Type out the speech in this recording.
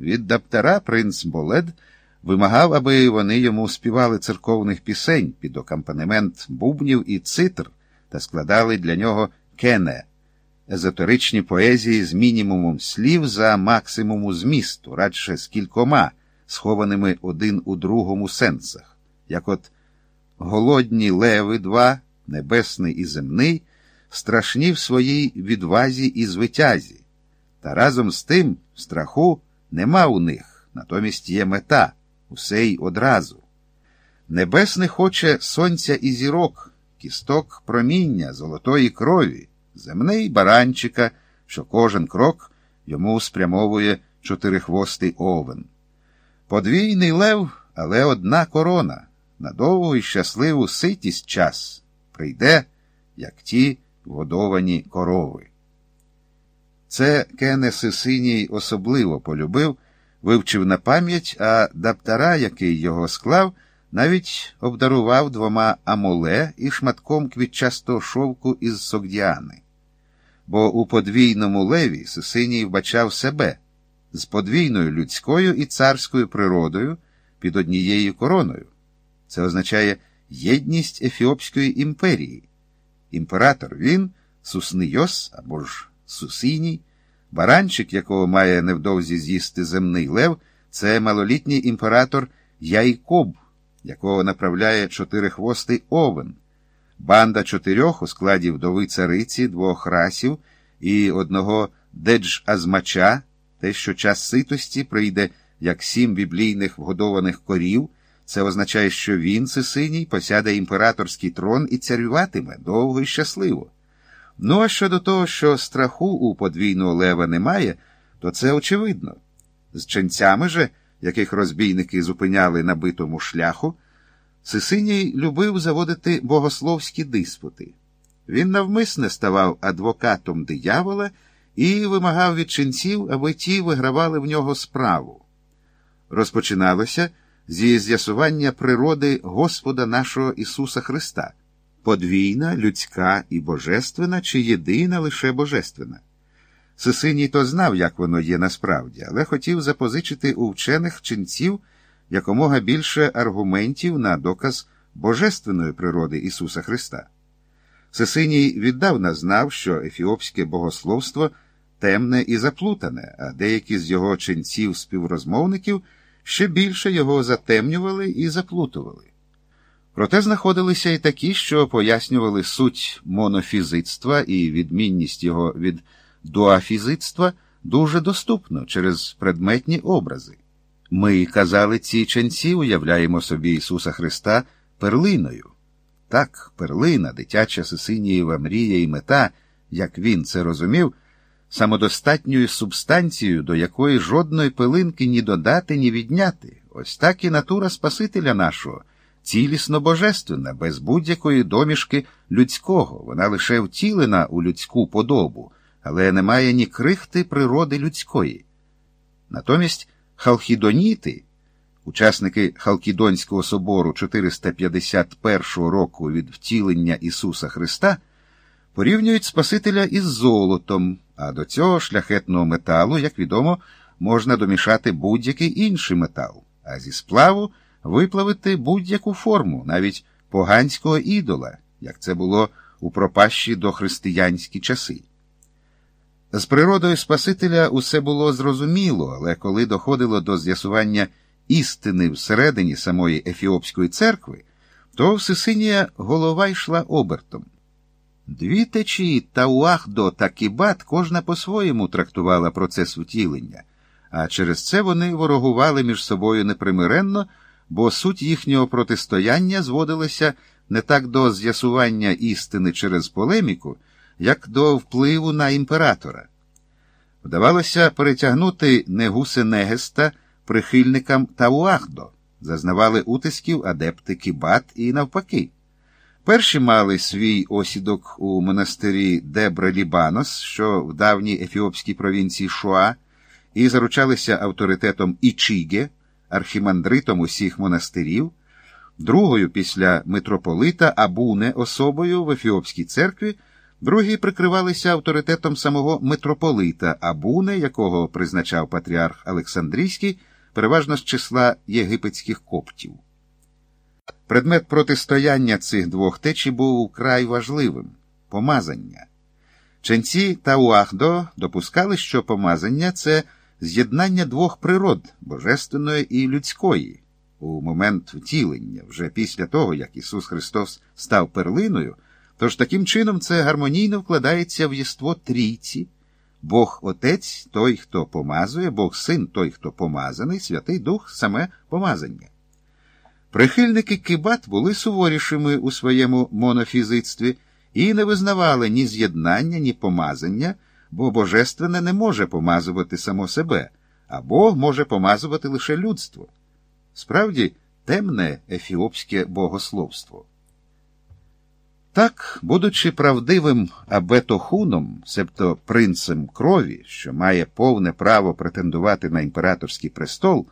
від Даптара принц Болед вимагав, аби вони йому співали церковних пісень під акомпанемент бубнів і цитр та складали для нього кене, езотеричні поезії з мінімумом слів за максимуму змісту, радше з кількома, схованими один у другому сенсах, як от голодні леви два, небесний і земний, страшні в своїй відвазі і звитязі, та разом з тим страху нема у них, натомість є мета усе й одразу. Небесне хоче сонця і зірок, кісток проміння, золотої крові, земний баранчика, що кожен крок йому спрямовує чотирихвостий овен. Подвійний лев, але одна корона, на довгу і щасливу ситість час прийде, як ті водовані корови. Це Кене Сисиній особливо полюбив вивчив на пам'ять, а даптара, який його склав, навіть обдарував двома амоле і шматком квітчастого шовку із согдіани. Бо у подвійному леві Сисиній вбачав себе з подвійною людською і царською природою під однією короною. Це означає єдність Ефіопської імперії. Імператор він, Суснийос або ж Сусиній. Баранчик, якого має невдовзі з'їсти земний лев, це малолітній імператор Яйкоб, якого направляє чотирихвостий овен, банда чотирьох у складі вдови цариці, двох расів і одного дедж-азмача, те, що час ситості прийде як сім біблійних вгодованих корів. Це означає, що він, Сисиній, посяде імператорський трон і царюватиме довго і щасливо. Ну, а щодо того, що страху у подвійного лева немає, то це очевидно. З ченцями же, яких розбійники зупиняли на битому шляху, Сисиній любив заводити богословські диспути. Він навмисне ставав адвокатом диявола і вимагав від ченців, аби ті вигравали в нього справу. Розпочиналося зі з'ясування природи Господа нашого Ісуса Христа подвійна, людська і божественна, чи єдина лише божественна. Сисиній то знав, як воно є насправді, але хотів запозичити у вчених ченців якомога більше аргументів на доказ божественної природи Ісуса Христа. Сисиній віддавна знав, що ефіопське богословство темне і заплутане, а деякі з його ченців співрозмовників ще більше його затемнювали і заплутували. Проте знаходилися і такі, що пояснювали суть монофізицтва і відмінність його від дуафізицтва дуже доступно через предметні образи. Ми, казали, ці ченці уявляємо собі Ісуса Христа перлиною. Так, перлина, дитяча Сисинієва мрія і мета, як він це розумів, самодостатньою субстанцією, до якої жодної пилинки ні додати, ні відняти. Ось так і натура Спасителя нашого цілісно божественна, без будь-якої домішки людського, вона лише втілена у людську подобу, але не має ні крихти природи людської. Натомість халхідоніти, учасники Халкідонського собору 451 року від втілення Ісуса Христа, порівнюють Спасителя із золотом, а до цього шляхетного металу, як відомо, можна домішати будь-який інший метал, а зі сплаву виплавити будь-яку форму, навіть поганського ідола, як це було у пропащі дохристиянські часи. З природою Спасителя усе було зрозуміло, але коли доходило до з'ясування істини всередині самої Ефіопської церкви, то в Сисинія голова йшла обертом. Дві течії Тауахдо та Кібат кожна по-своєму трактувала процес втілення, а через це вони ворогували між собою непримиренно бо суть їхнього протистояння зводилася не так до з'ясування істини через полеміку, як до впливу на імператора. Вдавалося перетягнути Негусе Негеста прихильникам Тауахдо, зазнавали утисків адепти Кібат і навпаки. Перші мали свій осідок у монастирі Дебре Лібанос, що в давній ефіопській провінції Шуа, і заручалися авторитетом Ічіге архімандритом усіх монастирів, другою після митрополита Абуне особою в Ефіопській церкві Другі прикривалися авторитетом самого митрополита Абуне, якого призначав патріарх Олександрійський, переважно з числа єгипетських коптів. Предмет протистояння цих двох течій був вкрай важливим помазання. Ченці та Уахдо допускали, що помазання це з'єднання двох природ божественної і людської. У момент втілення, вже після того, як Ісус Христос став перлиною, тож таким чином це гармонійно вкладається в єство трійці, Бог Отець той, хто помазує, Бог Син той, хто помазаний, Святий Дух саме помазання. Прихильники Кибат були суворішими у своєму монофізицтві і не визнавали ні з'єднання, ні помазання, бо Божественне не може помазувати само себе, а Бог може помазувати лише людство. Справді, темне ефіопське богословство. Так, будучи правдивим абетохуном, себто принцем крові, що має повне право претендувати на імператорський престол,